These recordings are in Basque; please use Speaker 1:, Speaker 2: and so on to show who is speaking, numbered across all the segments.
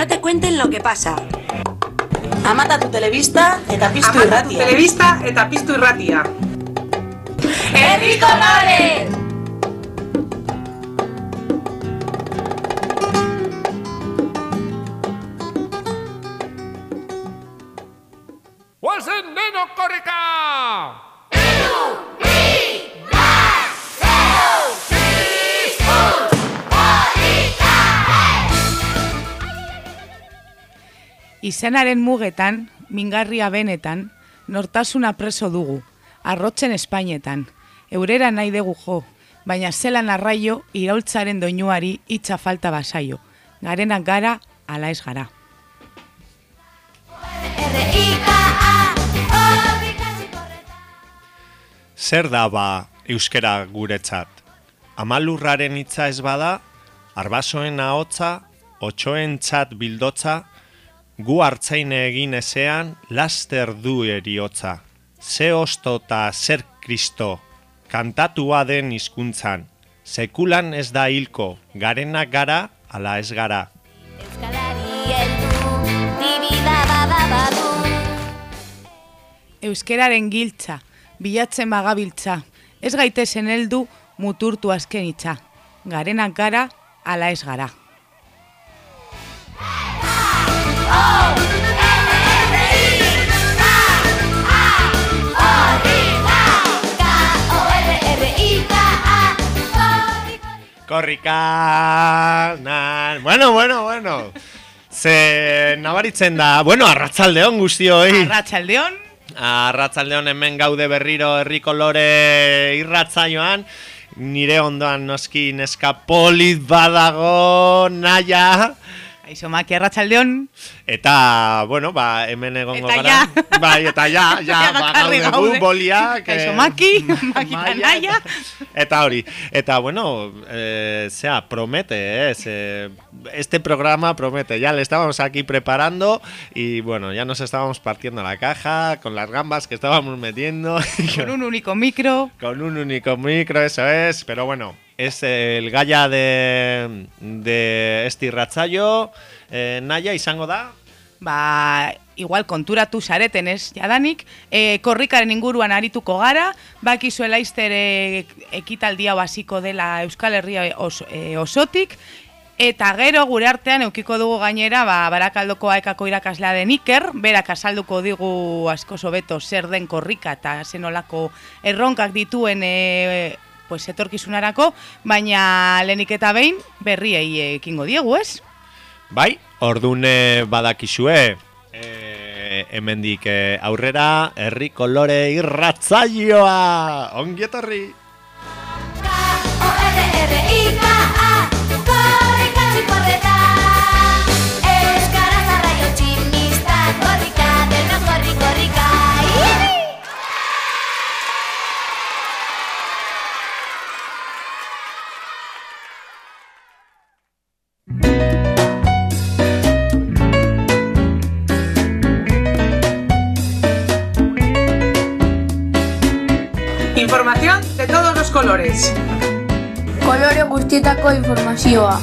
Speaker 1: No te cuenten lo que pasa.
Speaker 2: Amata tu telebista eta piztu
Speaker 3: Amata tu
Speaker 2: irratia.
Speaker 3: telebista eta piztu irratia.
Speaker 1: ¡Herri
Speaker 4: Izenaren mugetan, mingarria benetan, nortasuna preso dugu, arrotzen espainetan, eurera nahi dugu jo, baina zelan arraio iraultzaren doinuari itxa falta basaio, garenak gara, ala ez gara.
Speaker 5: Zer da ba euskera guretzat? Amalurraren hitza ez bada, arbasoen ahotza, otxoen txat bildotza, gu hartzaine egin ezean, laster du eriotza. Ze osto ta zer kristo, kantatua den hizkuntzan. Sekulan ez da hilko, garenak gara, ala ez gara.
Speaker 4: Euskeraren giltza, bilatzen bagabiltza, ez gaitezen heldu muturtu azken itxa, garenak gara, ala ez gara.
Speaker 5: Korrika, nan. Bueno, bueno, bueno. Ze nabaritzen da, bueno, arratzaldeon guztioi.
Speaker 4: Arratxaldeon,
Speaker 5: Arratzaldeon hemen gaude berriro herriko lore irratzaioan. Nire ondoan noski neska polit badago naia.
Speaker 4: Aixo maki arratsaldeon.
Speaker 5: Eta, bueno, ba, hemen egongo
Speaker 4: Eta
Speaker 5: gara.
Speaker 4: ja.
Speaker 5: Bai, eta ja, ja, ba, gaude gu, boliak.
Speaker 4: Kaixo
Speaker 5: eh,
Speaker 4: Maki, Maki
Speaker 5: Maia.
Speaker 4: Naia.
Speaker 5: Eta hori, eta bueno, eh, sea, promete, eh, se- este programa promete, ya le estábamos aquí preparando y bueno, ya nos estábamos partiendo la caja con las gambas que estábamos metiendo.
Speaker 4: Con un único micro.
Speaker 5: Con un único micro, eso es. Pero bueno, es el Gaia de, de este Ratzayo. Eh, Naya, izango da.
Speaker 4: Ba, igual konturatu zaretenez jadanik, e, korrikaren inguruan arituko gara, bakizu laizter e, ekitaldi hau hasiko dela Euskal Herria os, e, osotik, eta gero gure artean eukiko dugu gainera ba, barakaldoko aekako irakaslea den Iker, berak azalduko digu asko sobeto zer den korrika eta zenolako erronkak dituen e, pues, etorkizunarako, baina lehenik eta behin berriei ekingo diegu, ez?
Speaker 5: Bai, ordune badakizue. Eh, hemendik eh, aurrera, herri kolore irratzaioa! Ongi etorri!
Speaker 3: Información colores.
Speaker 6: Kolore guztietako informazioa.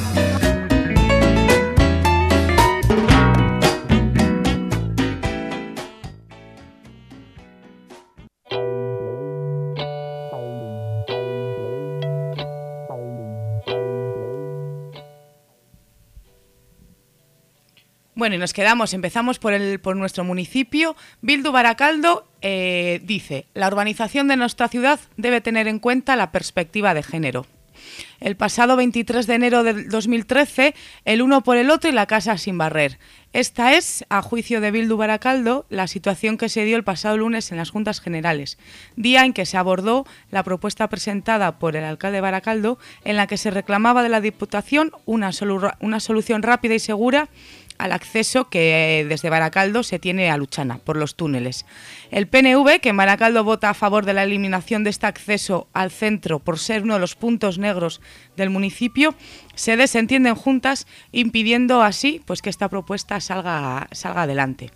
Speaker 4: Bueno, y nos quedamos, empezamos por, el, por nuestro municipio. Bildu Baracaldo eh, dice, la urbanización de nuestra ciudad debe tener en cuenta la perspectiva de género. El pasado 23 de enero del 2013, el uno por el otro y la casa sin barrer. Esta es, a juicio de Bildu Baracaldo, la situación que se dio el pasado lunes en las Juntas Generales, día en que se abordó la propuesta presentada por el alcalde Baracaldo, en la que se reclamaba de la Diputación una, solu- una solución rápida y segura al acceso que eh, desde Baracaldo se tiene a Luchana por los túneles. El PNV, que en Baracaldo vota a favor de la eliminación de este acceso al centro por ser uno de los puntos negros del municipio, se desentienden juntas impidiendo así pues que esta propuesta salga, salga adelante.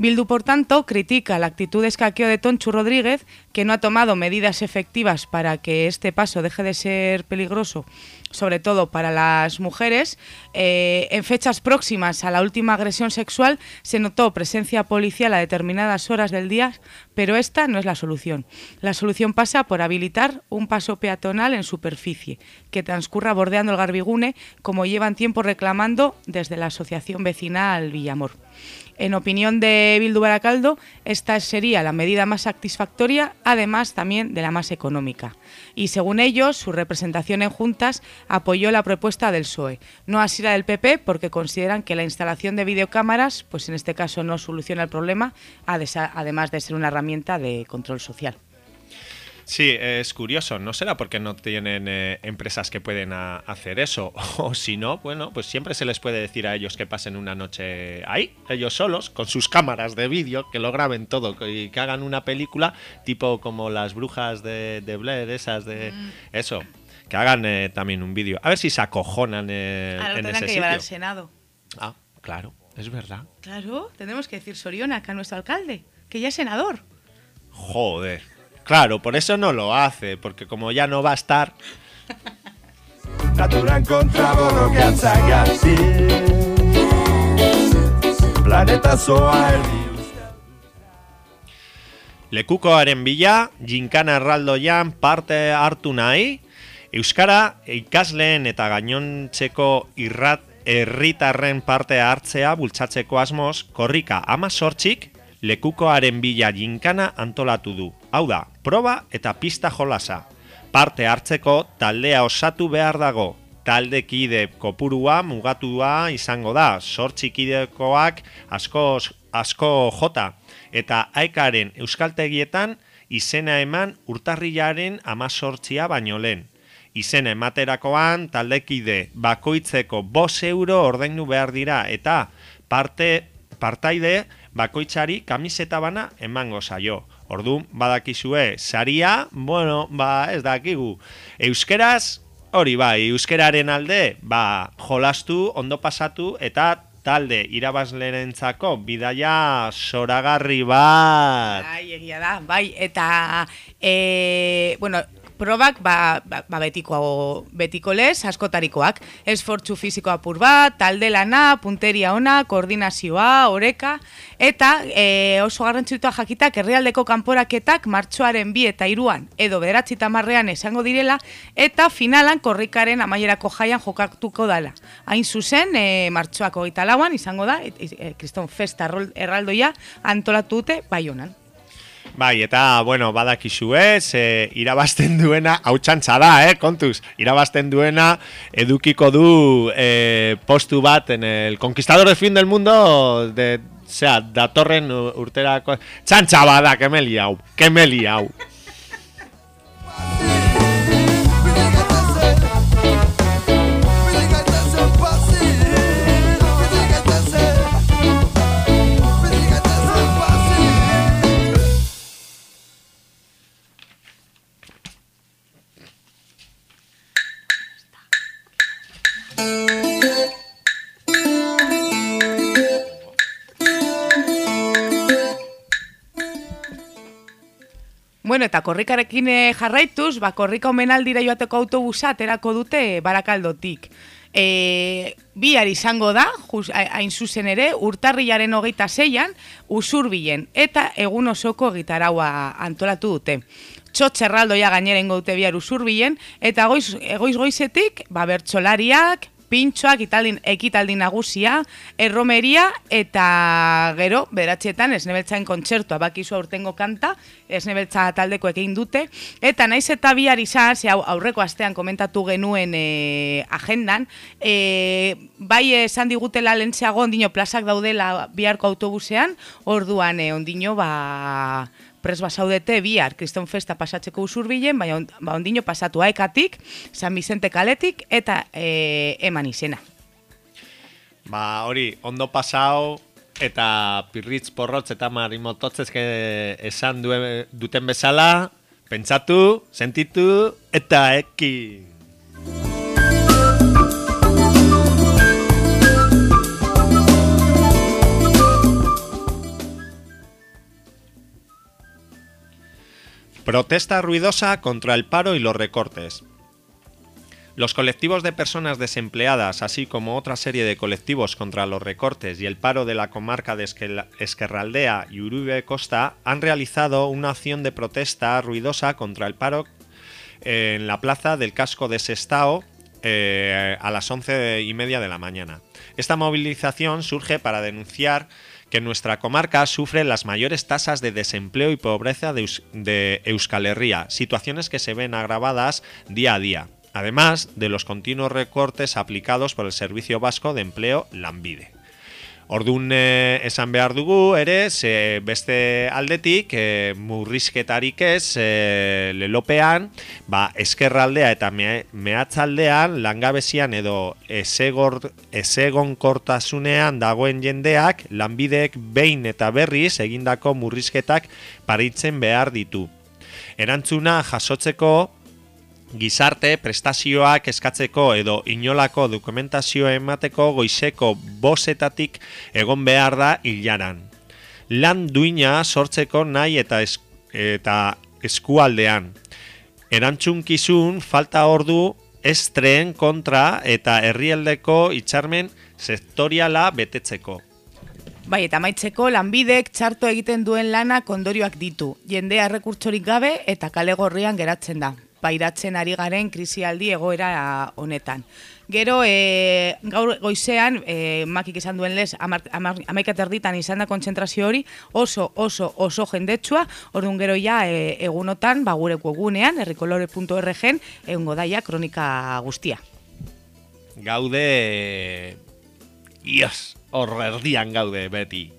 Speaker 4: Bildu, por tanto, critica la actitud de escaqueo de Tonchu Rodríguez, que no ha tomado medidas efectivas para que este paso deje de ser peligroso sobre todo para las mujeres. Eh, en fechas próximas a la última agresión sexual se notó presencia policial a determinadas horas del día, pero esta no es la solución. La solución pasa por habilitar un paso peatonal en superficie, que transcurra bordeando el Garbigune, como llevan tiempo reclamando desde la Asociación Vecinal Villamor. En opinión de Bildu Baracaldo, esta sería la medida más satisfactoria, además también de la más económica. Y según ellos, su representación en juntas apoyó la propuesta del PSOE, no así la del PP, porque consideran que la instalación de videocámaras, pues en este caso no soluciona el problema, además de ser una herramienta de control social.
Speaker 5: Sí, es curioso. ¿No será porque no tienen eh, empresas que pueden hacer eso? O si no, bueno, pues siempre se les puede decir a ellos que pasen una noche ahí, ellos solos, con sus cámaras de vídeo, que lo graben todo y que hagan una película tipo como las brujas de, Blair, esas de... Mm. Eso, que hagan eh, también un vídeo. A ver si se acojonan eh, en ese que llevar
Speaker 4: al Senado.
Speaker 5: Ah, claro, es verdad.
Speaker 4: Claro, tenemos que decir Soriona, acá nuestro alcalde, que ya es senador.
Speaker 5: Joder. Claro, por eso no lo hace, porque como ya no va a estar... Zagazi Planeta Lekukoaren bila, jinkana erraldoian parte hartu nahi, Euskara ikasleen eta gainontzeko irrat herritarren parte hartzea bultzatzeko asmoz, korrika ama sortxik, lekukoaren bila jinkana antolatu du. Hau da, proba eta pista jolasa. Parte hartzeko taldea osatu behar dago. Taldekide kopurua mugatua izango da, sortxikidekoak asko, asko jota. Eta aikaren euskaltegietan izena eman urtarrilaren amazortzia baino lehen. Izena ematerakoan taldekide bakoitzeko bos euro ordaindu behar dira eta parte partaide bakoitzari kamiseta bana emango zaio. Ordu badakizue saria, bueno, ba ez dakigu. Euskeraz hori bai, euskeraren alde, ba jolastu, ondo pasatu eta talde irabazlerentzako bidaia soragarri bat.
Speaker 4: Bai, egia da, bai, eta e, bueno, probak ba, ba, ba betiko, betiko lez, askotarikoak. Esfortzu fiziko apur bat, talde lana, punteria ona, koordinazioa, oreka, eta e, oso garrantzitua jakitak herrialdeko kanporaketak martxoaren bi eta iruan, edo bederatzi tamarrean esango direla, eta finalan korrikaren amaierako jaian jokatuko dala. Hain zuzen, e, martxoako gita lauan, izango da, e, e, Kriston Festa erraldoia antolatu dute bai honan.
Speaker 5: Bai, eta, bueno, badakizu ez, e, irabazten duena, hau txantza da, eh, kontuz, irabazten duena, edukiko du e, postu bat en el conquistador de fin del mundo, de, sea, datorren urterako, txantza bada, kemeli hau, kemeli hau.
Speaker 4: Bueno, eta korrikarekin eh, jarraituz, ba, korrika omenaldira joateko autobusa aterako dute barakaldotik. E, bihar izango da, hain zuzen ere, urtarriaren hogeita zeian, usurbilen, eta egun osoko gitaraua antolatu dute. Txotxerraldoia gaineren dute bihar usurbilen, eta goiz, egoiz goizetik, ba, bertxolariak, pintxoak italdin, ekitaldi nagusia, erromeria eta gero, beratxetan, esnebeltzaen kontzertua. Bakizua urtengo kanta, esnebeltza taldeko egin dute, eta naiz eta bihar izan, ze aurreko astean komentatu genuen e, agendan, e, bai esan digutela lentzeago ondino plazak daudela biharko autobusean, orduan e, ondino ba pres basaudete bihar kriston festa pasatzeko usurbilen, baina ba ondino pasatu aekatik, San Vicente kaletik eta e, eman izena.
Speaker 5: Ba hori, ondo pasao eta pirritz porrotz eta marimototzezke esan duten bezala, pentsatu, sentitu eta ekin. Protesta ruidosa contra el paro y los recortes. Los colectivos de personas desempleadas, así como otra serie de colectivos contra los recortes y el paro de la comarca de Esquerraldea y Uribe Costa, han realizado una acción de protesta ruidosa contra el paro en la plaza del casco de Sestao eh, a las once y media de la mañana. Esta movilización surge para denunciar que nuestra comarca sufre las mayores tasas de desempleo y pobreza de, de Euskal Herria, situaciones que se ven agravadas día a día, además de los continuos recortes aplicados por el Servicio Vasco de Empleo Lanbide. Ordun eh, esan behar dugu ere, ze beste aldetik e, murrizketarik ez e, lelopean, ba, eskerraldea eta me, mehatzaldean langabezian edo esegor, esegonkortasunean dagoen jendeak lanbideek behin eta berriz egindako murrizketak paritzen behar ditu. Erantzuna jasotzeko gizarte prestazioak eskatzeko edo inolako dokumentazio emateko goizeko bosetatik egon behar da hilaran. Lan duina sortzeko nahi eta, es, eta eskualdean. Erantzunkizun falta ordu estreen kontra eta herrialdeko itxarmen sektoriala betetzeko.
Speaker 4: Bai, eta maitzeko lanbidek txarto egiten duen lana kondorioak ditu. Jendea errekurtsorik gabe eta kale gorrian geratzen da. Pairatzen ari garen krisialdi egoera honetan. Gero, e, gaur goizean, e, makik esan duen lez, amaikat erditan izan da kontzentrazio hori, oso, oso, oso jendetsua, orduan gero ja, e, egunotan, ba, gure webgunean, errikolore.org, egungo daia kronika guztia.
Speaker 5: Gaude... Ios, hor erdian gaude beti.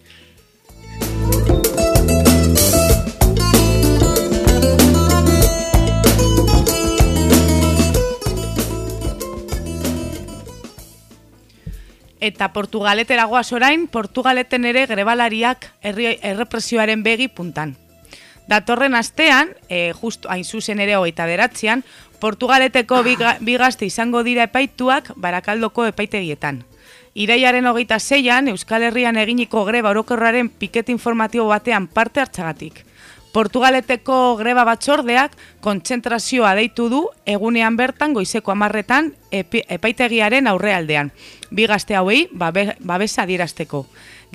Speaker 4: Eta Portugaletera goaz orain, Portugaleten ere grebalariak herri, errepresioaren begi puntan. Datorren astean, e, justu hain zuzen ere hogeita beratzean, Portugaleteko biga- bigazte izango dira epaituak barakaldoko epaitegietan. Iraiaren hogeita zeian, Euskal Herrian eginiko greba orokorraren piket informatibo batean parte hartzagatik. Portugaleteko greba batzordeak kontzentrazioa deitu du egunean bertan goizeko amarretan epi, epaitegiaren aurrealdean. Bi gazte hauei babe, babesa adierazteko.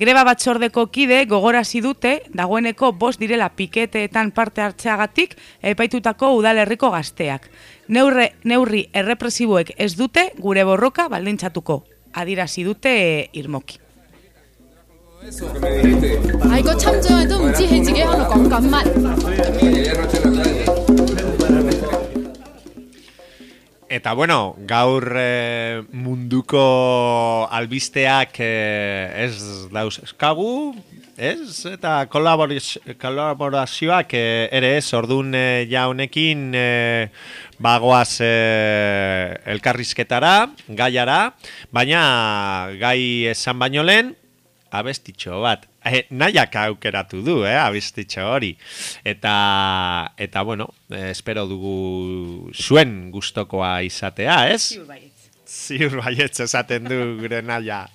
Speaker 4: Greba batzordeko kide gogorazi dute dagoeneko bost direla piketeetan parte hartzeagatik epaitutako udalerriko gazteak. Neurre, neurri errepresiboek ez dute gure borroka baldintzatuko. Adirazi dute irmoki.
Speaker 7: 아 이거 참 좋아 좀 지해지게 하는 건간만
Speaker 5: Eta bueno, gaur e, munduko albisteak e, ez dauz eskagu, ez? Eta kolaborazioak e, ere ez, ordun e, jaunekin e, bagoaz e, elkarrizketara, gaiara, baina gai esan baino lehen, abestitxo bat. Eh, nahiak aukeratu du, eh, abestitxo hori. Eta, eta bueno, espero dugu zuen gustokoa izatea, ez? Ziur baietz esaten du gure naia.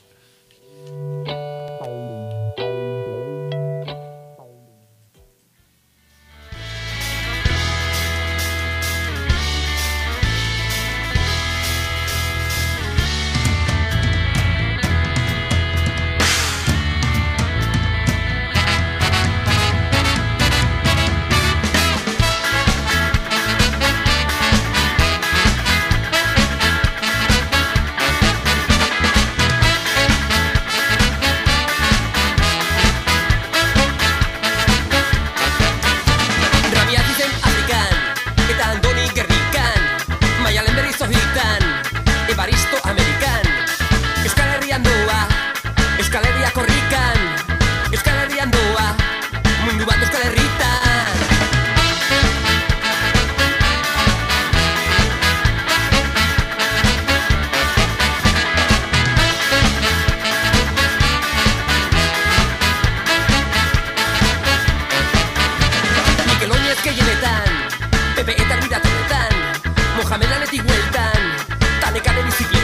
Speaker 8: Pepe eta Arbira Mohamed aletik bueltan Tanekane bizikleta.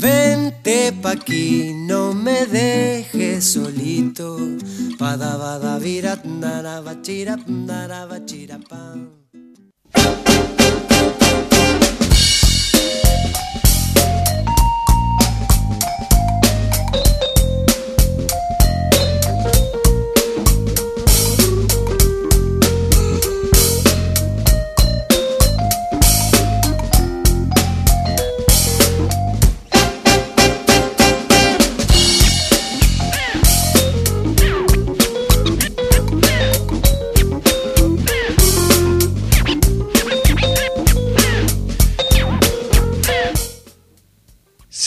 Speaker 9: Vente pa' aquí, no me dejes solito. Padaba davirat, naraba chirap, naraba chirapán.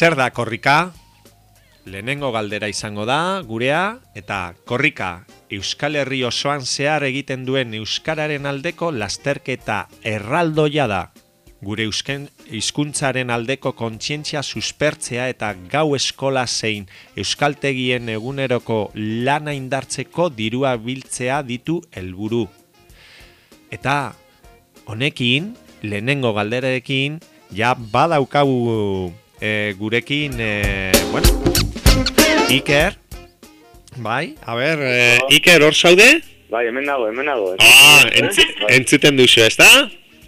Speaker 5: Zer da korrika? Lehenengo galdera izango da, gurea, eta korrika Euskal Herri osoan zehar egiten duen Euskararen aldeko lasterketa erraldoia da. Gure eusken, hizkuntzaren aldeko kontzientzia suspertzea eta gau eskola zein euskaltegien eguneroko lana indartzeko dirua biltzea ditu helburu. Eta honekin, lehenengo galderarekin, ja badaukagu e, gurekin, e, bueno, Iker, bai, a ber, e, Iker hor zaude?
Speaker 10: Bai, hemen nago, hemen nago.
Speaker 5: Ah, entzi, entzuten duzu, ezta?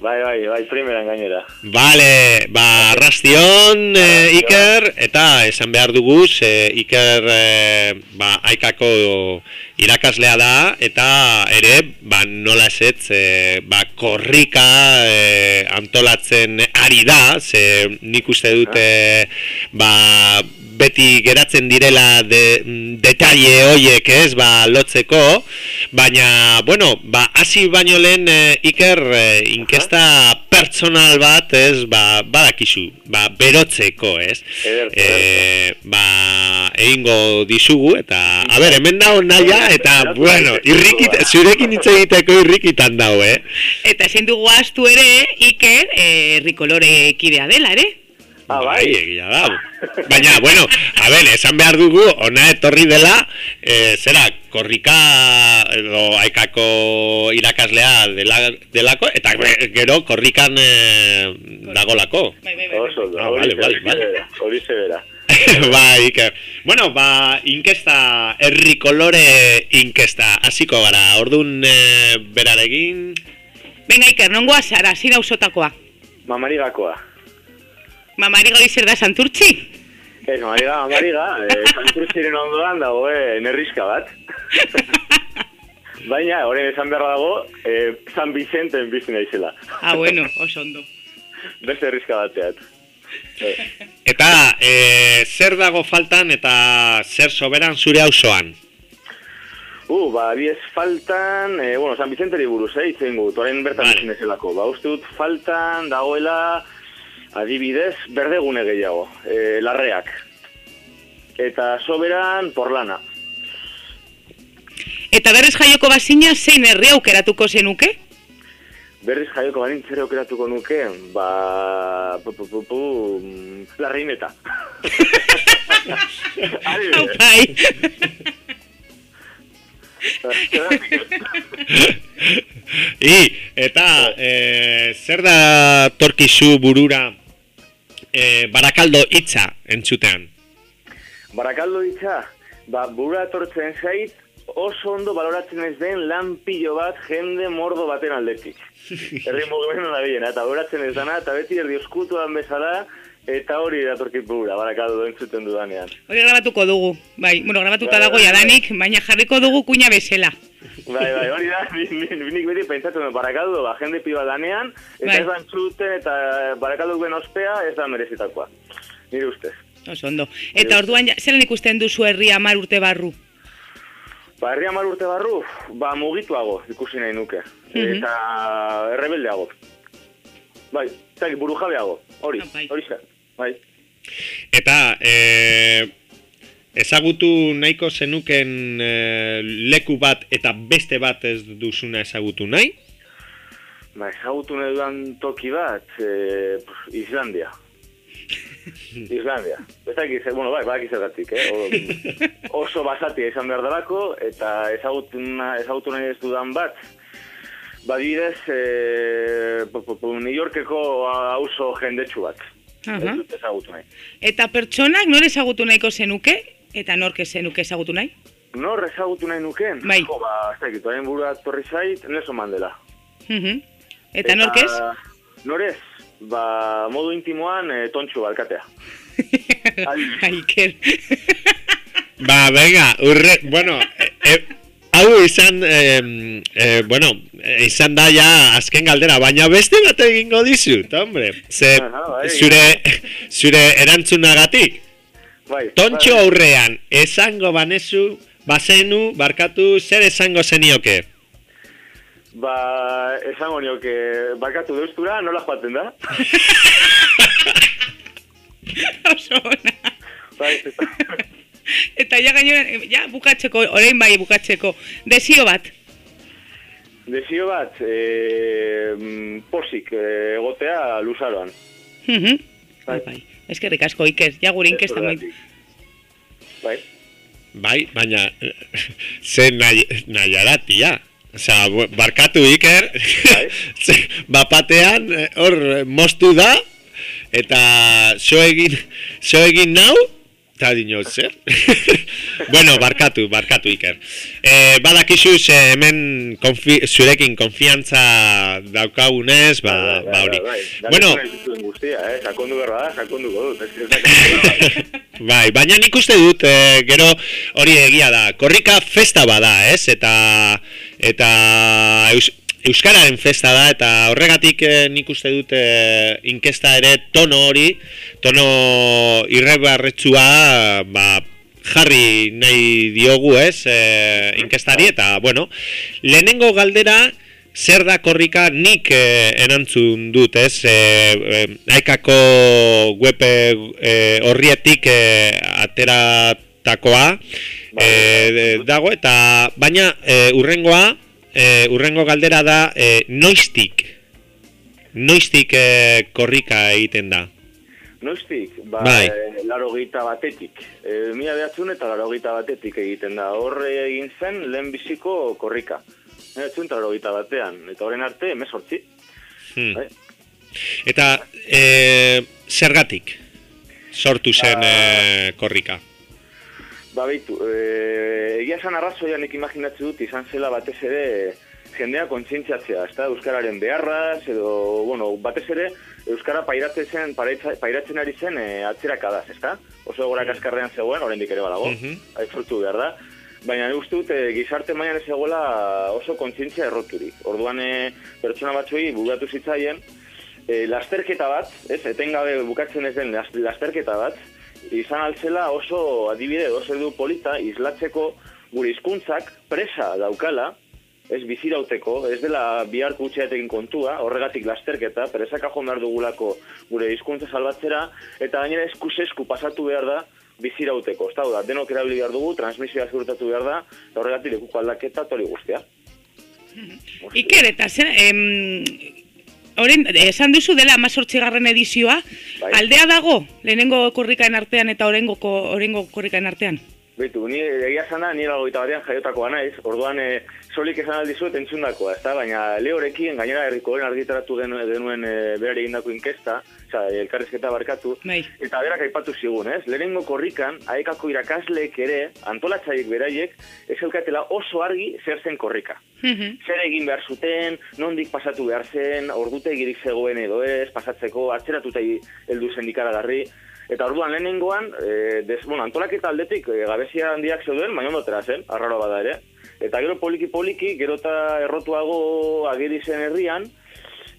Speaker 10: Bai, bai, bai, primeran gainera.
Speaker 5: Vale, ba, arrastion, e, Iker, eta esan behar dugu, ze Iker, e, ba, aikako irakaslea da, eta ere, ba, nola esetz, e, ba, korrika e, antolatzen ari da, ze nik uste dute, ba, beti geratzen direla de, detalle hoiek, ez, ba, lotzeko, baina, bueno, ba, hasi baino lehen e, Iker e, inkesta pertsonal bat, ez, ba, badakizu, ba, berotzeko, ez,
Speaker 10: Ederto,
Speaker 5: e, ba, egingo dizugu, eta, a ber, hemen dago naia, eta, bueno, irrikit, zurekin hitz egiteko irrikitan dago, eh?
Speaker 11: Eta ezin dugu astu ere, Iker, eh, rikolore kidea dela, ere?
Speaker 10: Ah,
Speaker 5: bai, egia da. Baina, bueno, a ber, esan behar dugu, ona etorri dela, e, zera, korrika edo aikako irakaslea dela, delako, eta gero korrikan e, dagolako.
Speaker 10: Oso,
Speaker 5: Ah,
Speaker 10: hori
Speaker 5: vale, vale, vale.
Speaker 10: zebera, hori zebera.
Speaker 5: bai, Iker. Bueno, ba, inkesta, herri kolore inkesta, hasiko gara. Ordun e, berarekin...
Speaker 11: Venga, Iker, nongoa zara, zira usotakoa.
Speaker 10: Mamarigakoa.
Speaker 11: Mamariga hori zer da santurtzi?
Speaker 10: Ez, mamariga, mamariga, eh, santurtziren ondoan dago, eh, nerrizka bat. Baina, horren esan beharra dago, eh, San Vicenten bizi naizela.
Speaker 11: Ah, bueno, oso ondo.
Speaker 10: Beste herrizka bateat. Eh,
Speaker 5: Eta, e, zer dago faltan eta zer soberan zure auzoan?
Speaker 10: Uh, ba, adiez faltan, eh, bueno, San Vicenteri buruz, eh, itzen gut, orain bertan
Speaker 5: Vale.
Speaker 10: vale. izinezelako. Ba, uste dut faltan dagoela, adibidez, berdegune gehiago, eh, larreak. Eta soberan, porlana.
Speaker 11: Eta berrez jaioko bazina, zein herri aukeratuko zenuke?
Speaker 10: Berriz jaioko banin zer aukeratuko nuke, ba... Pu, pu, pu, pu, mm, larreineta.
Speaker 11: Bai.
Speaker 5: I, eta e, zer da torkizu burura e, barakaldo hitza entzutean?
Speaker 10: Barakaldo hitza, ba, burura etortzen zait, oso ondo baloratzen ez den lan pilo bat jende mordo baten aldetik. Herri mugimendu nabiena, eta baloratzen ez dana, eta beti erdi oskutuan bezala, eta hori datorkit burura, barakaldo entzuten dudanean.
Speaker 11: Hori grabatuko dugu. Bai, bueno, grabatuta
Speaker 10: Bai,
Speaker 11: dago
Speaker 10: bai,
Speaker 11: jadanik, baina jarriko dugu kuña bezela.
Speaker 10: Bai, bai, hori da, ni- ni- nik beti pentsatzen dut barakaldo, ba, jende pilo bat danean, eta
Speaker 11: Bai.
Speaker 10: ez da entzuten, eta barakaldo duen ospea, ez da merezitakoa. Nire ustez.
Speaker 11: Oso ondo. Eta orduan, ja, zelan ikusten duzu herria mar urte barru?
Speaker 10: Ba, herri hamar urte barru, ba, mugituago ikusi nahi nuke.
Speaker 11: Mhm.
Speaker 10: Eta errebeldeago. Bai, eta buru jabeago, hori,
Speaker 11: Ah, bai.
Speaker 10: hori. Bai.
Speaker 5: Eta e, ezagutu nahiko zenuken e, leku bat eta beste bat ez duzuna ezagutu nahi?
Speaker 10: Ba, ezagutu nahi dudan toki bat, e, Islandia. Islandia. Ez dakit, zer- bueno, bai, bai eh? O, oso basatia izan behar dalako, eta ezagutu, ezagutu nahi ez dudan bat, badidez, e, pu- pu- pu- New Yorkeko auzo jendetsu bat. Ez
Speaker 11: Aha.
Speaker 10: dut ezagutu nahi.
Speaker 11: Eta pertsonak nor ezagutu nahiko zenuke? Eta nork zenuke ezagutu nahi?
Speaker 10: Nor ezagutu nahi nuken?
Speaker 11: Bai.
Speaker 10: Jo, ba, ez dakit, orain burua torri zait, Nelson Mandela.
Speaker 11: Mhm. Eta nork ez?
Speaker 10: Norez, ba, modu intimoan e, tontxu alkatea.
Speaker 11: Aiker.
Speaker 5: Ba, venga, urre, bueno, e, e, hau izan, e, e, bueno, izan da ja azken galdera, baina beste bat egingo dizut, hombre. Ze,
Speaker 10: Aha, bai,
Speaker 5: zure, zure erantzunagatik,
Speaker 10: Bai,
Speaker 5: tontxo
Speaker 10: bai.
Speaker 5: aurrean, esango banezu, bazenu, barkatu, zer esango zenioke?
Speaker 10: Ba, esango nioke, barkatu deustura, nola joaten da?
Speaker 11: Oso ona.
Speaker 10: Bai,
Speaker 11: Eta ja gainera, ja bukatzeko, orain bai bukatzeko. Desio bat.
Speaker 10: desio bat, e, mm, posik e, egotea luzaroan.
Speaker 11: Mhm.
Speaker 10: Bai.
Speaker 11: Bai. Eskerrik asko Iker, ja gure inkesta moi.
Speaker 10: Bai.
Speaker 5: Bai, baina, ze nahi, nahiara, tia. Osea, bu- barkatu Iker, ze, bapatean, eh, hor, moztu da, eta zo egin, zo egin nau, eta dino, zer? bueno, barkatu, barkatu Iker. E, badakizu, ze hemen konfi, zurekin konfiantza daukagunez, ba, ba hori.
Speaker 10: Bai,
Speaker 5: Bueno,
Speaker 10: Dakizuen guztia, eh? Sakondu berra da, sakonduko dut.
Speaker 5: Bai, baina nik uste dut, e, gero hori egia da. Korrika festa bada, ez? Eta eta eus, Euskararen festa da, eta horregatik e, nik uste dut e, inkesta ere tono hori, tono irrebarretzua, ba, jarri nahi diogu, ez? E, inkestari, eta, bueno, lehenengo galdera, zer da korrika nik eh, erantzun dut, ez? Eh, eh, aikako web eh, horrietik eh, ateratakoa eh, de- dago, eta baina eh, urrengoa, eh, urrengo galdera da eh, noiztik. Noiztik eh, korrika egiten da.
Speaker 10: Noiztik, ba,
Speaker 5: Bai.
Speaker 10: e, laro batetik. E, mila behatzun eta laro batetik egiten da. Horre egin zen lehen biziko korrika. Mila behatzun eta laro batean. Eta horren arte, emezortzi.
Speaker 5: Hmm.
Speaker 10: Bai.
Speaker 5: Eta eh, zergatik? sortu zen eh, korrika?
Speaker 10: Ba, beitu, e, egia esan arrazoia nik imaginatzen dut izan zela batez ere jendea kontzientziatzea, ezta euskararen beharraz edo bueno, batez ere euskara pairatzen zen pairatzen, ari zen e, atzerakadaz, ezta? Oso gorak askarrean zegoen, oraindik ere balago.
Speaker 5: Mhm.
Speaker 10: Aitortu behar da. Baina nik uste dut e, gizarte mailan ez zegoela oso kontzientzia erroturik. Orduan e, pertsona batzuei bugatu zitzaien e, lasterketa bat, ez, etengabe bukatzen ez den las- lasterketa bat, izan altzela oso adibide oso edu polita islatzeko gure hizkuntzak presa daukala, ez bizirauteko, ez dela bihar kutxeatekin kontua, horregatik lasterketa, presaka jo behar dugulako gure hizkuntza salbatzera, eta gainera eskus esku pasatu behar da bizirauteko. Ez da, denok erabili behar dugu, transmisioa ziurtatu behar da, horregatik lekuko aldaketa tori guztia.
Speaker 11: Iker, eta zen, em, Oren, esan duzu dela amazortzigarren edizioa,
Speaker 10: Bai.
Speaker 11: aldea dago, lehenengo korrikaen artean eta orengo, orengo korrikaen artean.
Speaker 10: Beitu, ni egia esan da, ni lagoita batean jaiotakoa naiz, orduan e, solik esan aldizuet entzundakoa, ezta? Baina lehorekin, gainera herrikoren argitaratu genuen, genuen e, berari egindako inkesta, oza, elkarrizketa barkatu,
Speaker 11: Bai.
Speaker 10: eta berak aipatu zigun, ez? Lehenengo korrikan, aekako irakasleek ere, antolatzaiek beraiek, ez elkatela oso argi zer zen korrika. Zer egin behar zuten, nondik pasatu behar zen, ordutegirik zegoen edo ez, pasatzeko, atzeratuta heldu zen ikaragarri, Eta orduan lehenengoan, e, des, bueno, antolaketa aldetik e, gabezia handiak zeuden, baina ondotera zen, arraro bada ere. Eta gero poliki-poliki, gero eta errotuago agiri zen herrian,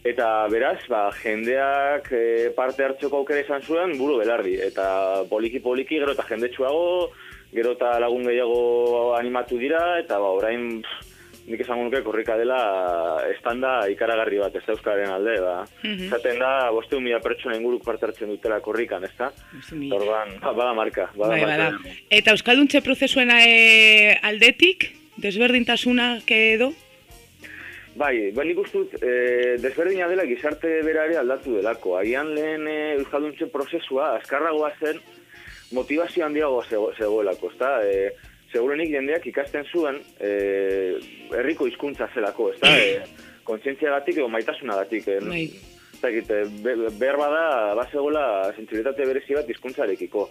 Speaker 10: eta beraz, ba, jendeak e, parte hartzeko aukera izan zuen buru belardi. Eta poliki-poliki, gero eta jendetsuago, gero eta lagun gehiago animatu dira, eta ba, orain, pff, nik esango nuke korrika dela estanda ikaragarri bat, ez da Euskararen alde, ba.
Speaker 11: Mhm.
Speaker 10: Zaten da, boste mila pertsona inguruk parte hartzen dutela korrikan, ez da? Orduan, ba, bada marka, bada
Speaker 11: Bai,
Speaker 10: marka.
Speaker 11: bada. Eta Euskalduntze prozesuena e, aldetik, desberdintasunak edo,
Speaker 10: Bai, ba, nik uste dut, e, desberdina dela gizarte berare aldatu delako. Agian lehen e, Euskalduntzen prozesua, azkarragoa zen, motivazio handiagoa zego, zegoelako, ezta? E, segurenik jendeak ikasten zuen e, herriko hizkuntza zelako, ezta? E, kontzientziagatik edo maitasunagatik. E,
Speaker 11: Bai.
Speaker 10: ez dakit, e, be, behar bada, bazegoela sentsibilitate berezi bat hizkuntzarekiko.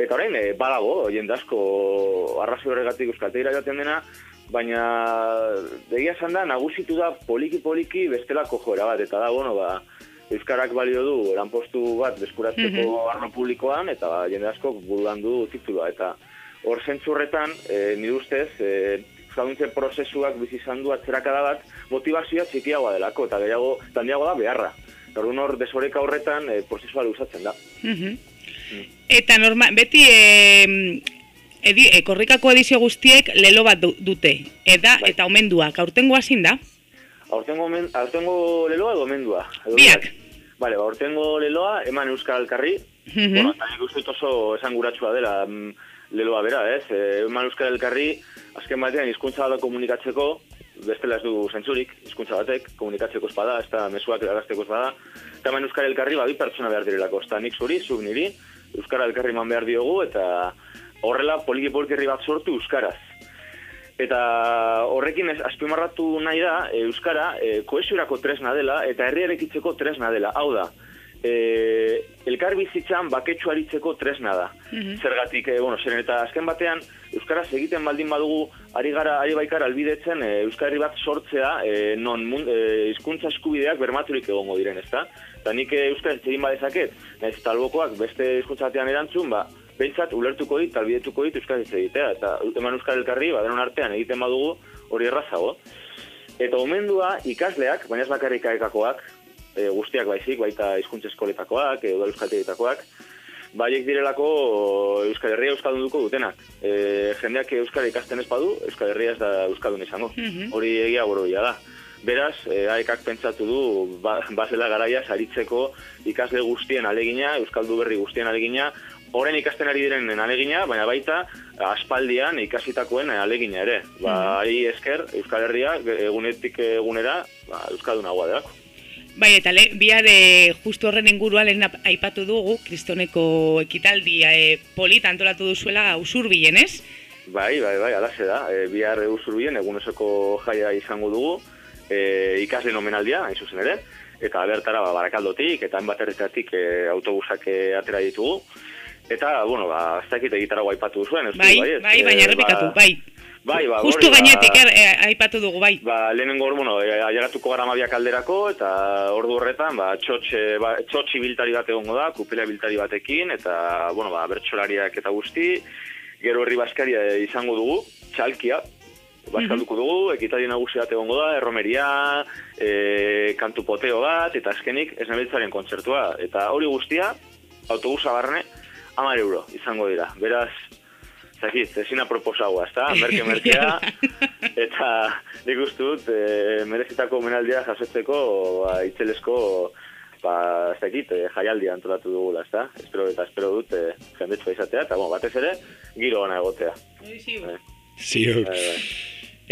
Speaker 10: Eta orain, e, badago, jende asko arrazoi horregatik euskaltegira joaten dena, baina egia esan da, nagusitu da poliki-poliki bestelako joera bat, eta da, bueno, ba, Euskarak balio du eranpostu bat deskuratzeko
Speaker 11: Mhm.
Speaker 10: arlo publikoan, eta jende asko buruan du titulua, eta hor zentzurretan, e, nire ustez, e, Euskalduntzen prozesuak bizi izan du atzerakada bat, motivazioa txikiagoa delako, eta gehiago, eta handiago da beharra. Orduan hor, desoreka horretan, e, prozesua luzatzen da.
Speaker 11: Mhm. Eta norma, beti e, edi, e, korrikako edizio guztiek lelo bat du- dute. Eda eta omenduak, aurtengo hazin da?
Speaker 10: Aurtengo, men, aurtengo leloa edo mendua? Edo
Speaker 11: Biak.
Speaker 10: Vale, ba, aurtengo leloa eman Euskal Elkarri,
Speaker 11: Mhm.
Speaker 10: bueno, eta nik uste dut oso esanguratsua dela mm, leloa bera, ez? E, eman Euskal Elkarri, azken batean hizkuntza bat komunikatzeko, bestela ez du zentzurik, hizkuntza batek, komunikatzeko espada, ez da mesuak eragazteko espada, eta eman Euskal Elkarri badi pertsona behar direlako, ez da nik zuri, zuk niri, Euskara Elkarri eman behar diogu, eta horrela poliki-poliki bat sortu Euskaraz. Eta horrekin ez, azpimarratu nahi da, e, Euskara e, koesiorako tresna dela eta herriarekitzeko tresna dela. Hau da, e, elkar bizitzan baketsu aritzeko tresna da. Zergatik, e, bueno, zeren eta azken batean, Euskaraz egiten baldin badugu, ari gara, ari baikara albidetzen, e, Euskarri bat sortzea, e, non mun, e, hizkuntza eskubideak bermaturik egongo diren, ezta? Eta nik e, Euskaraz egin badezaket, nahiz eta albokoak beste hizkuntza batean erantzun, ba, behintzat ulertuko dit, albidetuko dit Euskaraz egitea, eta eman Euskal Elkarri, ba, denon artean egiten badugu, hori errazago. Eta omendua ikasleak, baina ez bakarrik aekakoak, e, guztiak baizik, baita hizkuntza eskoletakoak, e, udal baiek direlako Euskal Herria euskaldunduko dutenak. E, jendeak euskara ikasten ez badu, Euskal Herria ez da euskaldun izango.
Speaker 11: Mhm.
Speaker 10: Hori egia borobila da. Beraz, e, aekak pentsatu du, ba, bazela garaia saritzeko ikasle guztien alegina, euskaldu berri guztien alegina, Horren ikasten ari direnen alegina, baina baita aspaldian ikasitakoen alegina ere. Ba, ari esker, Euskal Herria egunetik egunera ba, Euskaldunagoa delako.
Speaker 11: Bai, eta le, bihar e, justu horren inguruan lehen aipatu dugu, kristoneko ekitaldia e, polita antolatu duzuela usurbilen, ez?
Speaker 10: Bai, bai, bai, alaxe da. E, bihar usurbien egun osoko jaia izango dugu, e, ikasleen omenaldia, hain zuzen ere, eta bertara ba, barakaldotik eta hainbat herritatik e, autobusak e, atera ditugu. Eta, bueno, ba, ez dakit egitara aipatu zuen, ez du,
Speaker 11: Bai,
Speaker 10: ez?
Speaker 11: bai, baina errepikatu,
Speaker 10: ba,
Speaker 11: bai.
Speaker 10: Bai, ba,
Speaker 11: Justu
Speaker 10: hori,
Speaker 11: gainetik,
Speaker 10: ba,
Speaker 11: er, aipatu dugu, bai.
Speaker 10: Ba, lehenengo hor, bueno, eh, ailegatuko gara mabiak alderako, eta ordu horretan, ba, txotxe, ba, txotxi biltari bat egongo da, kupela biltari batekin, eta, bueno, ba, bertsolariak eta guzti, gero herri baskaria izango dugu, txalkia, baskalduko dugu, ekitari nagusi bat egongo da, erromeria, e, kantu poteo bat, eta azkenik esnabiltzaren kontzertua. Eta hori guztia, autobusa barne, amar euro izango dira. Beraz, zakit, ezina proposagoa, ezta? Merke merkea, eta nik uste dut, e, merezitako menaldia jasotzeko, ba, itzelesko, ba, ez dakit, e, jaialdia antolatu dugula, ezta? Espero, eta espero dut, e, jendetsua izatea, eta, bueno, batez ere, giro ona egotea.
Speaker 5: Ziur.
Speaker 10: bai, bai.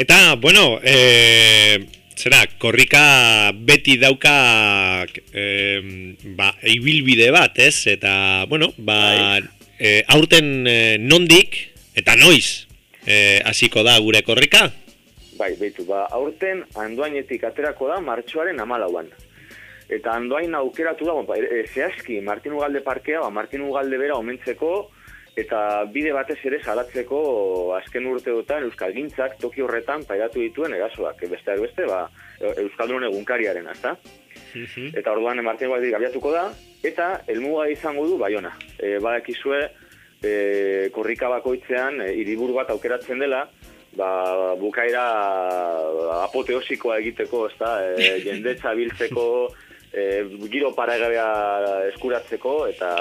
Speaker 5: Eta, bueno, e, zera, korrika beti dauka e, ba, ibilbide bat, ez? Eta, bueno, ba, e, aurten e, nondik eta noiz e, hasiko da gure korrika?
Speaker 10: Bai, beitu, ba, aurten andoainetik aterako da martxoaren amalauan. Eta andoain aukeratu da, ba, e, zehazki, Martin Ugalde parkea, ba, Martin Ugalde bera omentzeko, eta bide batez ere salatzeko azken urteotan Euskal Gintzak toki horretan pairatu dituen erasoak, besteak beste, ba, Euskaldunon egunkariaren, ezta? Eta orduan Martin Ugalde abiatuko da, eta helmuga izango du Baiona. E, badakizue, e, korrika bakoitzean, e, hiriburu bat aukeratzen dela, ba, bukaira apoteosikoa egiteko, ezta, e, jendetza biltzeko, e, giro paregabea eskuratzeko, eta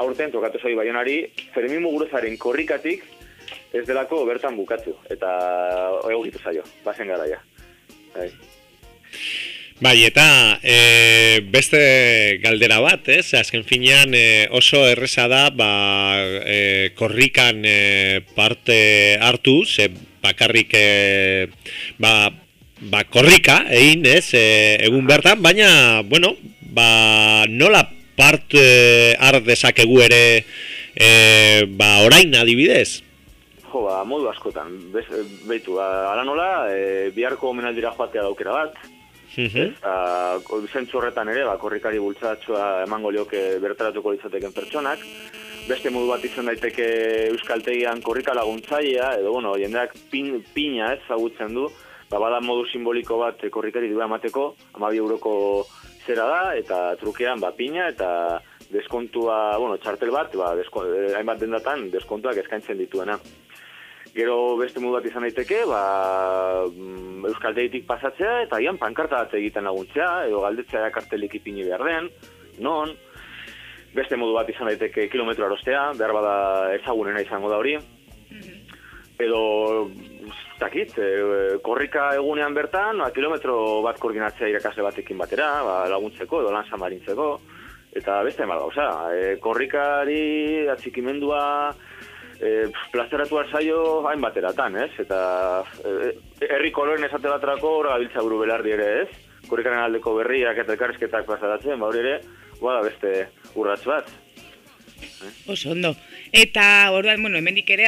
Speaker 10: aurten tokatu zoi baionari, Fermin Muguruzaren korrikatik ez delako bertan bukatu, eta egokitu zaio, bazen garaia. Bai.
Speaker 5: Bai, eta e, beste galdera bat, ez? Azken finean e, oso erresa da ba, e, korrikan e, parte hartu, ze bakarrik e, ba, ba, korrika egin, ez? E, egun bertan, baina, bueno, ba, nola parte har dezakegu ere e, ba, orain adibidez?
Speaker 10: Jo, ba, modu askotan, Bez, beitu, ba, ala nola, e, biharko omenaldira joatea daukera bat, Eta, zentzu horretan ere, ba, korrikari bultzatxoa emango lioke bertaratuko litzateken pertsonak. Beste modu bat izan daiteke euskaltegian korrika laguntzailea, edo, bueno, jendeak pin, pina ez zagutzen du, ba, bada modu simboliko bat korrikari duela emateko, amabi euroko zera da, eta trukean, ba, pina, eta deskontua, bueno, txartel bat, ba, desko, eh, hainbat dendatan, deskontuak eskaintzen dituena. Gero beste modu bat izan daiteke, ba, mm, euskaltegitik pasatzea eta ian pankarta bat egiten laguntzea, edo galdetzea kartelik ipini behar den, non, beste modu bat izan daiteke kilometro arostea, behar bada ezagunena izango da hori, edo, takit, e, korrika egunean bertan, ba, kilometro bat koordinatzea irakasle batekin batera, ba, laguntzeko, edo lan samarintzeko, eta beste ema gauza, e, korrikari atxikimendua, e, plazeratu zaio hain bateratan, ez? Eta e, herri koloren esate baterako hor gabiltza buru belardi ere, ez? Korrikaren aldeko berriak eta elkarrizketak plazaratzen, ba hori ere, bada beste urratz bat.
Speaker 11: Oso ondo. Eta, orduan, bueno, hemendik ere,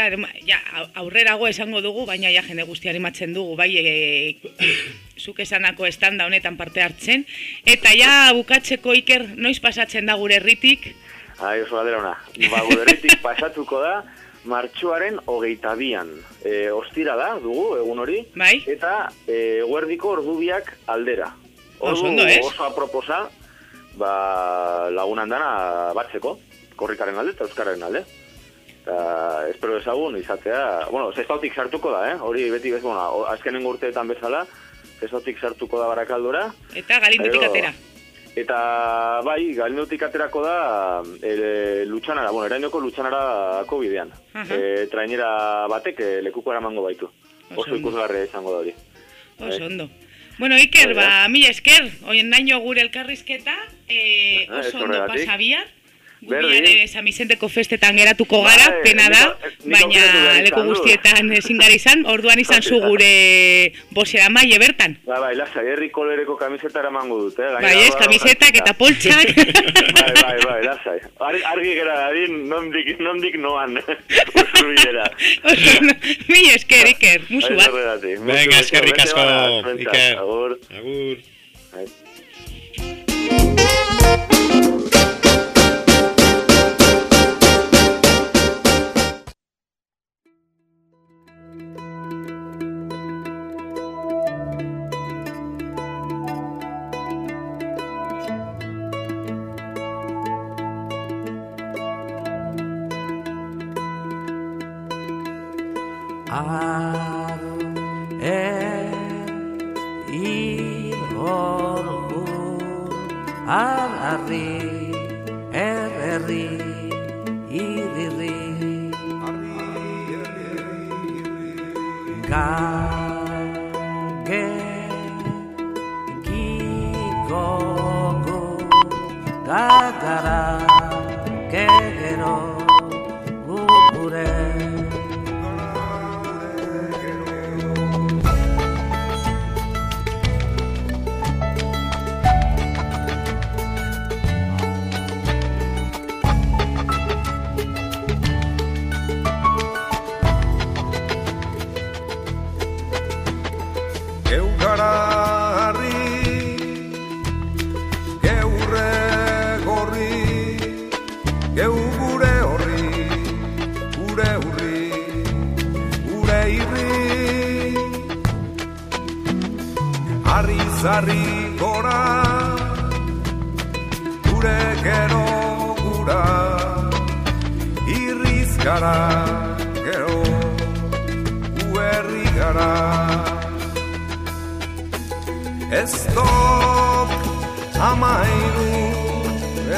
Speaker 11: ja, au- aurrerago esango dugu, baina ja jende guzti animatzen dugu, bai, e, zuk esanako estanda honetan parte hartzen. Eta ja, bukatzeko Iker, noiz pasatzen da gure herritik?
Speaker 10: Ai, oso galdera ona. Ba, guberritik pasatuko da, martxoaren hogeita bian. E, ostira da, dugu, egun hori.
Speaker 11: Bai.
Speaker 10: Eta e, guerdiko ordubiak aldera.
Speaker 11: Oso ondo, ez?
Speaker 10: Oso aproposa, ba, lagunan dana batzeko, korrikaren alde eta euskararen alde. Eta espero ezagun izatea, bueno, zestautik sartuko da, eh? Hori beti bez, bueno, azkenengo urteetan bezala, zestautik sartuko da barakaldora.
Speaker 11: Eta galindutik atera.
Speaker 10: Eta bai, galindutik aterako da e, lutxanara, bueno, erainoko lutxanarako bidean.
Speaker 11: Aha.
Speaker 10: E, trainera batek e, lekuko eramango baitu. Oso
Speaker 11: ondo.
Speaker 10: ikusgarria izango da hori.
Speaker 11: Oso
Speaker 10: Bai.
Speaker 11: ondo. Bueno, Iker, ba, mila esker, hoien naino gure elkarrizketa, eh,
Speaker 10: ez
Speaker 11: oso ondo
Speaker 10: horregatik.
Speaker 11: Gubian ere San Vicenteko festetan geratuko gara,
Speaker 10: Bai,
Speaker 11: pena da,
Speaker 10: aukeratu
Speaker 11: baina leku guztietan ezin gara izan, orduan izan zu gure bosera maile bertan.
Speaker 10: Ba, bai, lasai, herri kolereko kamiseta eramango dut, eh?
Speaker 11: Bai, ez, kamisetak eta poltsak.
Speaker 10: bai, bai, bai, lasai. Ar, argi gara, adin, nondik, nondik noan,
Speaker 11: ondo. Mila esker, Iker, musu
Speaker 10: Bai,
Speaker 11: bat.
Speaker 10: horregatik. Musu
Speaker 5: Venga,
Speaker 10: bete,
Speaker 5: eskerrik
Speaker 10: bete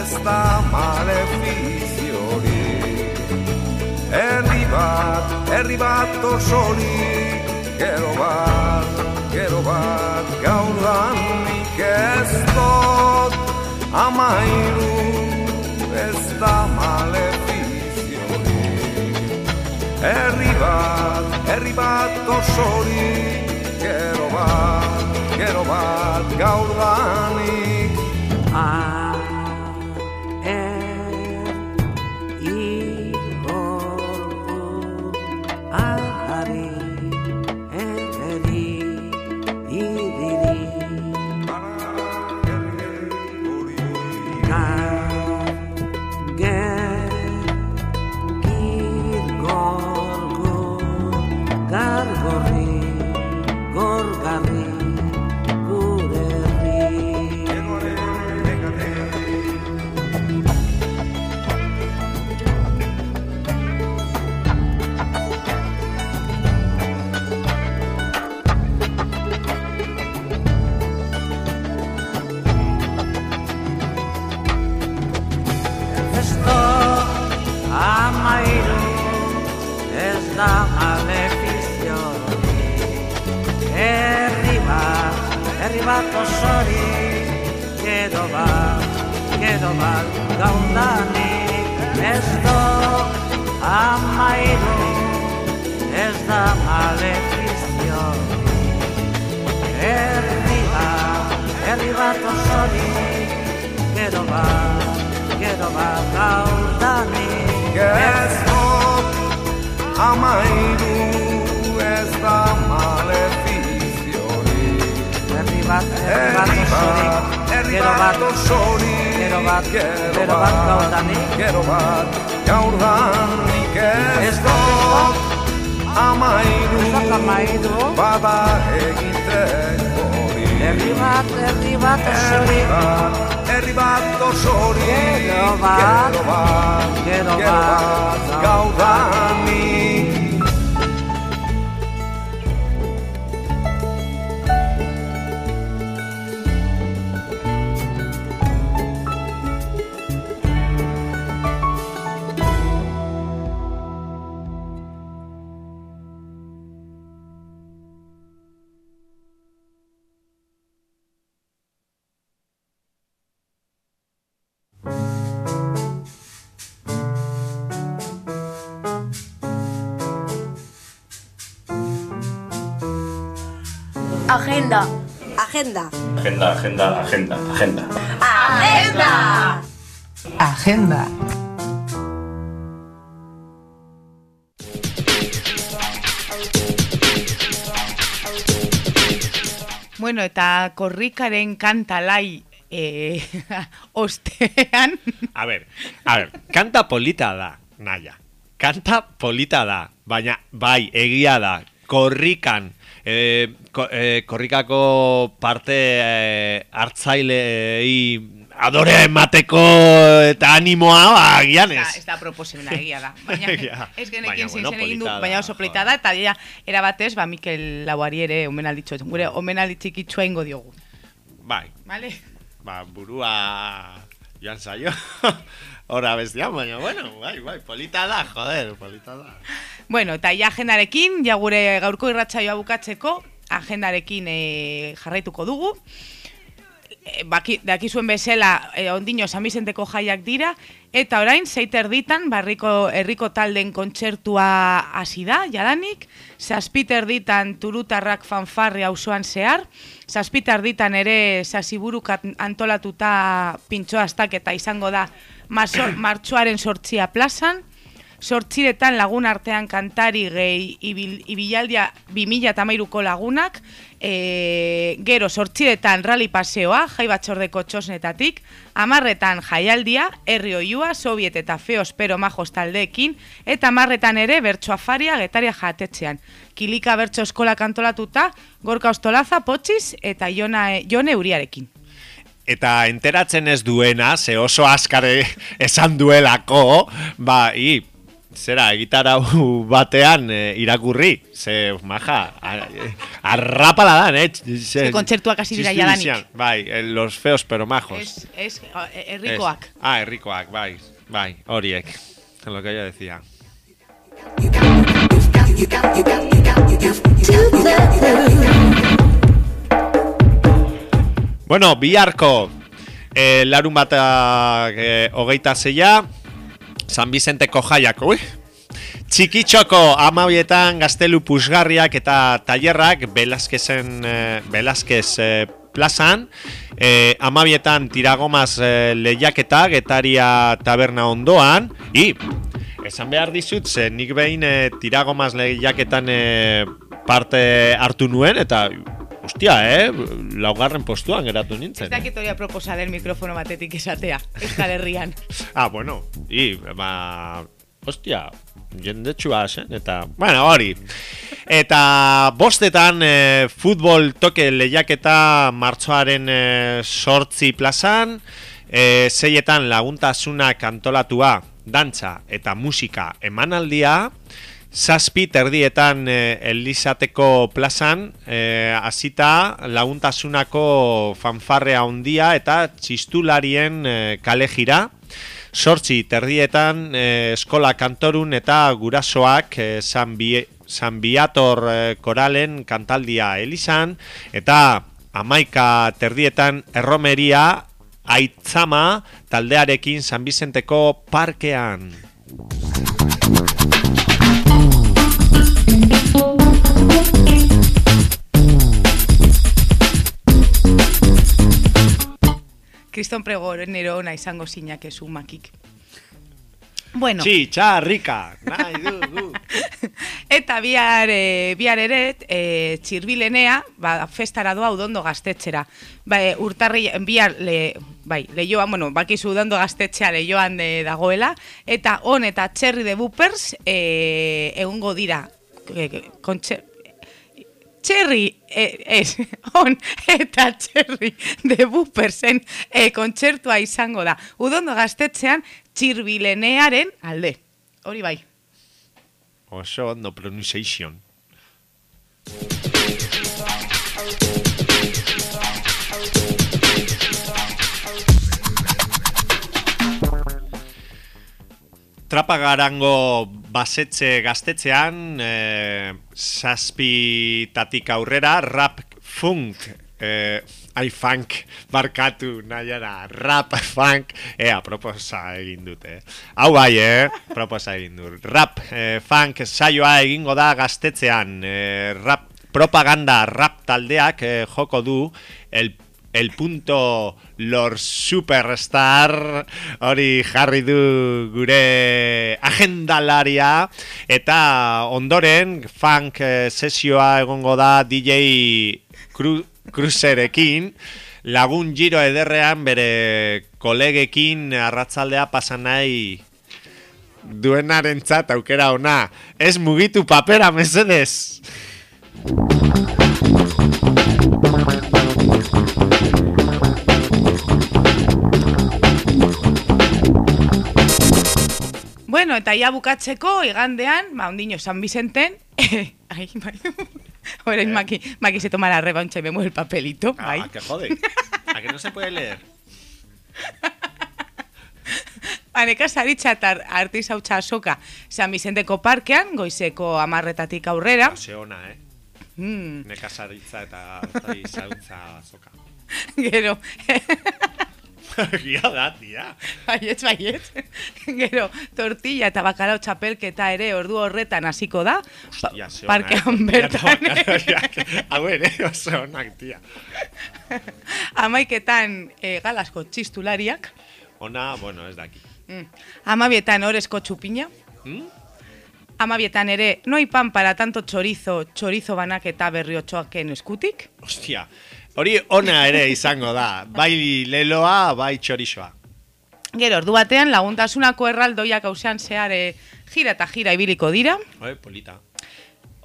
Speaker 12: ez da malefiziori Herri bat, herri bat osorik Gero bat, gero bat gaur danik ez dut. Amairu ez da malefiziori Herri bat, herri bat
Speaker 13: osorik Gero
Speaker 12: bat,
Speaker 13: gero bat
Speaker 12: gaur danik ah.
Speaker 6: Agenda.
Speaker 1: Agenda.
Speaker 14: Agenda, agenda, agenda, agenda.
Speaker 1: Agenda.
Speaker 3: Agenda.
Speaker 4: Bueno, eta korrikaren kantalai eh, ostean...
Speaker 5: A ver, a ver, kanta polita da, Naya. Kanta polita da, baina bai, egia da, korrikan e, ko, e, korrikako parte eh, e, hartzailei adorea emateko eta animoa ba, agian
Speaker 4: ez.
Speaker 5: Ez
Speaker 4: da proposimena egia da. Ez genekin
Speaker 5: zin
Speaker 4: zen egin du, baina oso pleitada eta dira, erabatez, ba, Mikel Lauari ere omenalditxo, gure bai. omenalditxik ingo diogu.
Speaker 5: Bai.
Speaker 4: Vale.
Speaker 5: Ba, burua jan zaio. Hora bestian, baina, bueno, bai, bai, polita da, joder, polita da.
Speaker 4: Bueno, eta ja agendarekin, ja gure gaurko irratsaioa bukatzeko, agendarekin e, jarraituko dugu. E, baki, dakizuen bezala, e, ondino San Bizenteko jaiak dira, eta orain, zeiter ditan, barriko herriko talden kontzertua hasi da, jadanik, zazpiter ditan turutarrak fanfarri auzoan zehar, zazpiter ditan ere zaziburu antolatuta pintxo astaketa izango da martxoaren sortzia plazan, sortziretan lagun artean kantari gehi ibil, ibilaldia 2008ko lagunak, e, gero sortziretan rally paseoa, jai batxordeko txosnetatik, amarretan jaialdia, herri oiua, soviet eta feos pero majos taldeekin, eta amarretan ere bertso afaria getaria jatetxean. Kilika bertso eskola kantolatuta, gorka ostolaza, potxiz eta jona, jone uriarekin.
Speaker 5: Eta enteratzen ez duena, ze oso askare esan duelako, ba, i, zera, egitarau batean e, irakurri, ze, maja, e, arrapala dan, eh?
Speaker 4: Ze kontzertuak hasi dira jadanik.
Speaker 5: Bai, eh, los feos pero majos.
Speaker 4: Ez, ez, eh, herrikoak.
Speaker 5: Ah, herrikoak, bai, bai, horiek, es lo que yo decía. Bueno, biharko eh, larun bat eh, hogeita zeia, San Bizenteko jaiak, ui! Txikitxoko amabietan gaztelu pusgarriak eta tailerrak Velazquezen, eh, Velazquez eh, plazan, eh, amabietan tiragomaz eh, lehiaketa getaria taberna ondoan, i, esan behar dizut, ze nik behin eh, tiragomaz lehiaketan eh, parte hartu nuen, eta Ostia, eh? Laugarren postuan geratu nintzen.
Speaker 4: Ez dakit hori proposa del mikrofono batetik esatea, Euskal Herrian.
Speaker 5: Ah, bueno, i, ba, ostia, jendetsua zen, eta, bueno, hori. Eta bostetan e, futbol toke lehiaketa martxoaren e, sortzi plazan, e, zeietan laguntasunak antolatua, dantza eta musika emanaldia, Zazpi terdietan eh, Elizateko plazan eh, hasita laguntasunako fanfarrea handia eta txistularien eh, kale jira. Sortzi terdietan eh, eskola kantorun eta gurasoak eh, San, Bi San Biator eh, koralen kantaldia Elizan eta amaika terdietan erromeria aitzama taldearekin San Bizenteko parkean.
Speaker 4: Kriston pregonero ona izango zinak ezu makik. Bueno,
Speaker 5: Txitxarrika, nahi dugu.
Speaker 4: eta bihar, e, bihar ere, e, txirbilenea, ba, festara doa udondo gaztetxera. Ba, e, urtarri, bihar, le, bai, lehioan, bueno, bakizu udondo gaztetxea lehioan de, dagoela, eta on eta txerri de bupers e, egongo dira, e, kontxe, Txerri, eh, ez, on, eta txerri de bupersen eh, kontzertua izango da. Udondo gaztetxean txirbilenearen alde. Hori bai.
Speaker 5: Oso ondo pronunciation. Trapagarango basetxe gaztetxean, e, zazpitatik aurrera, rap funk, e, ai funk, barkatu, nahiara, rap funk, ea, proposa egin dute. Hau bai, eh, proposa egin dut. Rap e, funk saioa egingo da gaztetxean, e, rap propaganda rap taldeak e, joko du, el el punto Lord Superstar. Hori jarri du gure agendalaria. Eta ondoren funk eh, sesioa egongo da DJ Cru Cruiserekin. Lagun giro ederrean bere kolegekin arratzaldea pasan nahi duenarentzat aukera ona. Ez mugitu papera mesedez
Speaker 4: Bueno, eta ia bukatzeko, igandean, ba, ondino San Vicenten, ai, bai, Orain Maki, Maki se toma la revancha y me mueve el papelito, bai.
Speaker 5: Ah, que jode. A que no se puede leer.
Speaker 4: Ba, nekazaritza eta artizautza azoka San Vicenteko parkean, goizeko amarretatik aurrera.
Speaker 5: Ose ona, eh?
Speaker 4: Mm.
Speaker 5: Nekazaritza eta artizautza azoka.
Speaker 4: Gero,
Speaker 5: Gia da, tia.
Speaker 4: baietz, baietz. Gero, tortilla eta bakarau txapelketa ere ordu horretan hasiko da. Pa-
Speaker 5: Ja, ze ona,
Speaker 4: parkean
Speaker 5: eh?
Speaker 4: bertan.
Speaker 5: Hau ere, oso onak, tia.
Speaker 4: Amaiketan e, galasko txistulariak.
Speaker 5: Ona, bueno, ez daki.
Speaker 4: Mm. Amabietan orezko txupina.
Speaker 5: Mm?
Speaker 4: Amabietan ere, no hay pan para tanto chorizo, chorizo banak eta berriotxoaken eskutik.
Speaker 5: Ostia, hori ona ere izango da. Bai leloa, bai txorizoa.
Speaker 4: Gero, ordu batean laguntasunako erraldoiak hausean zehar jira eta jira ibiliko dira.
Speaker 5: Oi, polita.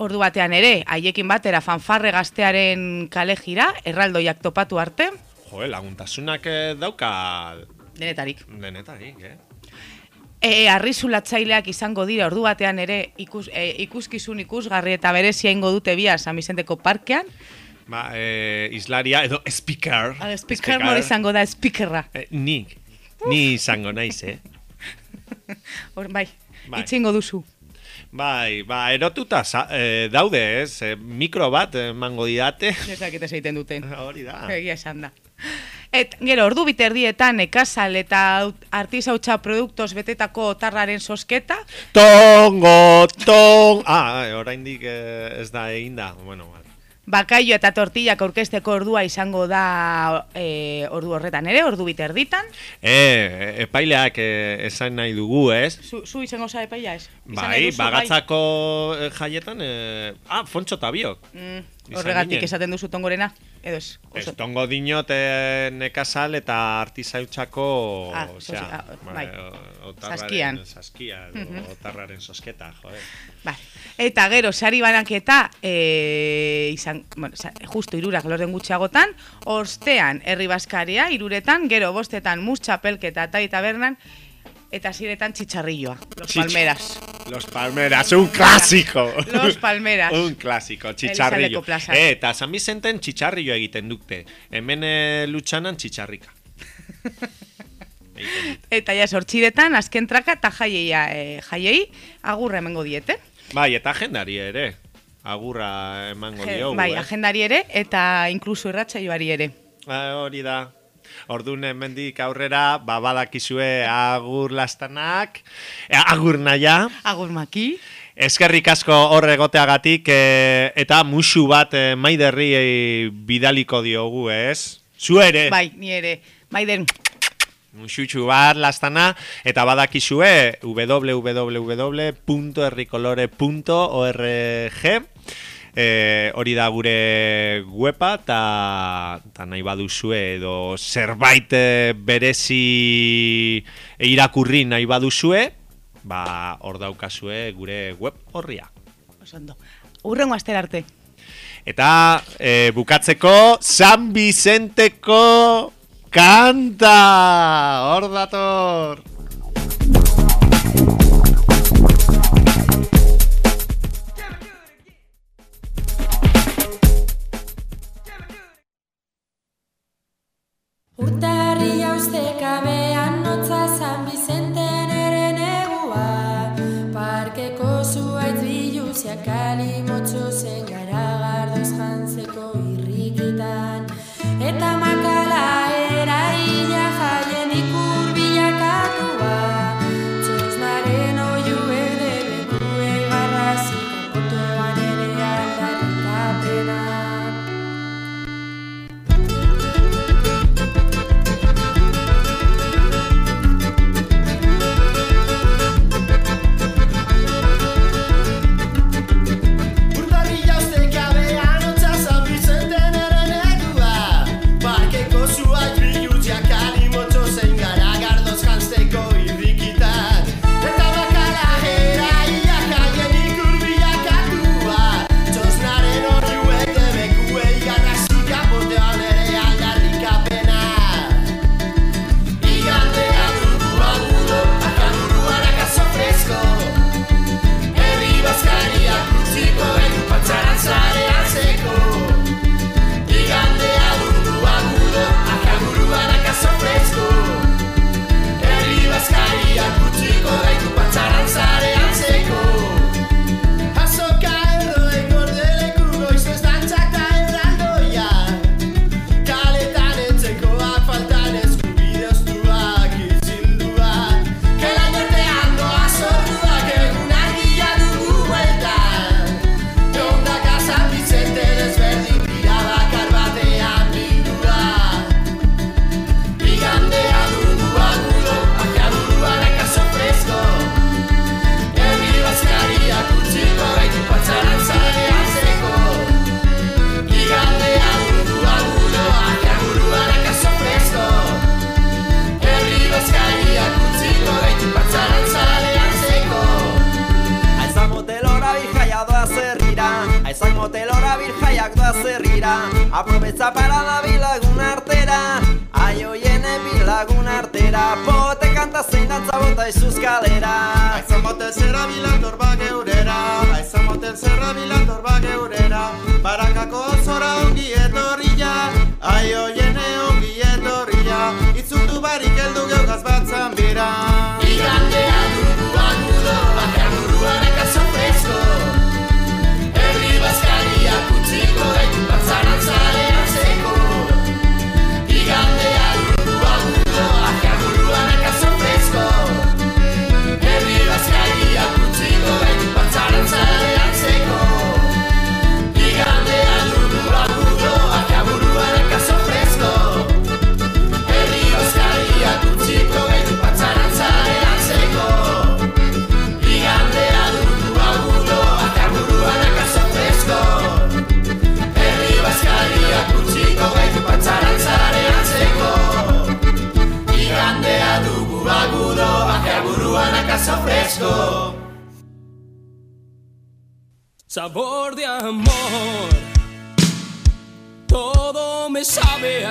Speaker 4: Ordu batean ere, haiekin batera fanfarre gaztearen kale jira, erraldoiak topatu arte,
Speaker 5: Jo, laguntasunak eh, dauka
Speaker 4: denetarik.
Speaker 5: denetarik, eh?
Speaker 4: E, arrizulatzaileak izango dira ordu batean ere ikus, e, ikuskizun ikusgarri eta berezia ingo dute bia San Vicenteko parkean.
Speaker 5: Ba, eh, islaria edo speaker.
Speaker 4: Al speaker nor izango da speakerra.
Speaker 5: Eh, ni, ni izango naiz, eh?
Speaker 4: Hor, bai,
Speaker 5: Bai.
Speaker 4: itxingo duzu.
Speaker 5: Bai, ba, erotuta za, eh, daude, ez? Eh, mikro bat emango didate.
Speaker 4: Ezakete zeiten duten.
Speaker 5: Hori da.
Speaker 4: Egia esan da. Et, gero, ordu biterdietan ekazal eta aut- artizautza produktos betetako otarraren sosketa.
Speaker 5: Tongo, tong... Ah, eh, oraindik eh, ez da eginda. Bueno, vale.
Speaker 4: Bakaio eta tortillak aurkezteko ordua izango da e, ordu horretan ere, ordu biterditan.
Speaker 5: Eh, epaileak eh, esan nahi dugu, ez?
Speaker 4: Zu, zu izango za epaia ez?
Speaker 5: Bai,
Speaker 4: duzu,
Speaker 5: bagatzako eh, jaietan... Eh, ah, Fontxo eta biok.
Speaker 4: Mm, horregatik esaten duzu tongorena, edo ez?
Speaker 5: Ez tongo dinot eh, nekazal eta artizautzako...
Speaker 4: Ah,
Speaker 5: osea,
Speaker 4: sosi- ah,
Speaker 5: ba,
Speaker 4: bai.
Speaker 5: o- otarraren-. Saskia, edo
Speaker 4: Mhm.
Speaker 5: otarraren sosketa, joder.
Speaker 4: Bai. Eta gero, sari banaketa, e, izan, bueno, sa- justu irurak lorren gutxiagotan, ostean herri baskaria, iruretan, gero bostetan mus txapelketa eta tabernan, eta ziretan txitxarrilloa, los
Speaker 5: Txitx-
Speaker 4: palmeras.
Speaker 5: Los Palmeras, un clásico.
Speaker 4: Los Palmeras.
Speaker 5: un clásico, txitxarrillo.
Speaker 4: plazan.
Speaker 5: Eh, eta San Vicenten txitxarrillo egiten dute. Hemen eh, lutsanan txitxarrika.
Speaker 4: Eta ja sortxiretan, azken traka eta jaieia, e, jaiei, agurra emango diete.
Speaker 5: Bai, eta agendari ere. Agurra emango diogu,
Speaker 4: bai,
Speaker 5: eh?
Speaker 4: agendari ere, eta inkluso irratsaioari ere.
Speaker 5: Ah, hori da. Ordun hemendik aurrera, ba badakizue agur lastanak, eh, agur naia.
Speaker 4: Agur maki.
Speaker 5: Eskerrik asko hor egoteagatik eh, eta musu bat eh, maiderri eh, bidaliko diogu, ez? Zu ere.
Speaker 4: Bai, ni ere, maider,
Speaker 5: Musutxu bat lastana eta badakizue www.errikolore.org E, hori da gure weba eta ta nahi baduzue edo zerbait eh, berezi irakurri nahi baduzue ba hor daukazue gure web horria.
Speaker 4: oso ondo. Urrengo astera arte.
Speaker 5: Eta e, bukatzeko San Vicenteko kanta! Hor dator!
Speaker 15: Urtarria ustekabean notza San Vicenten ere negua. Parkeko zuaitz biluziak kalimotxo zen garagardoz jantzeko
Speaker 16: ta izuz kalera.
Speaker 17: Aizan baten zerra bilan dorba geurera Aizan zerra
Speaker 18: bilan
Speaker 19: Sabor de amor, todo me sabe a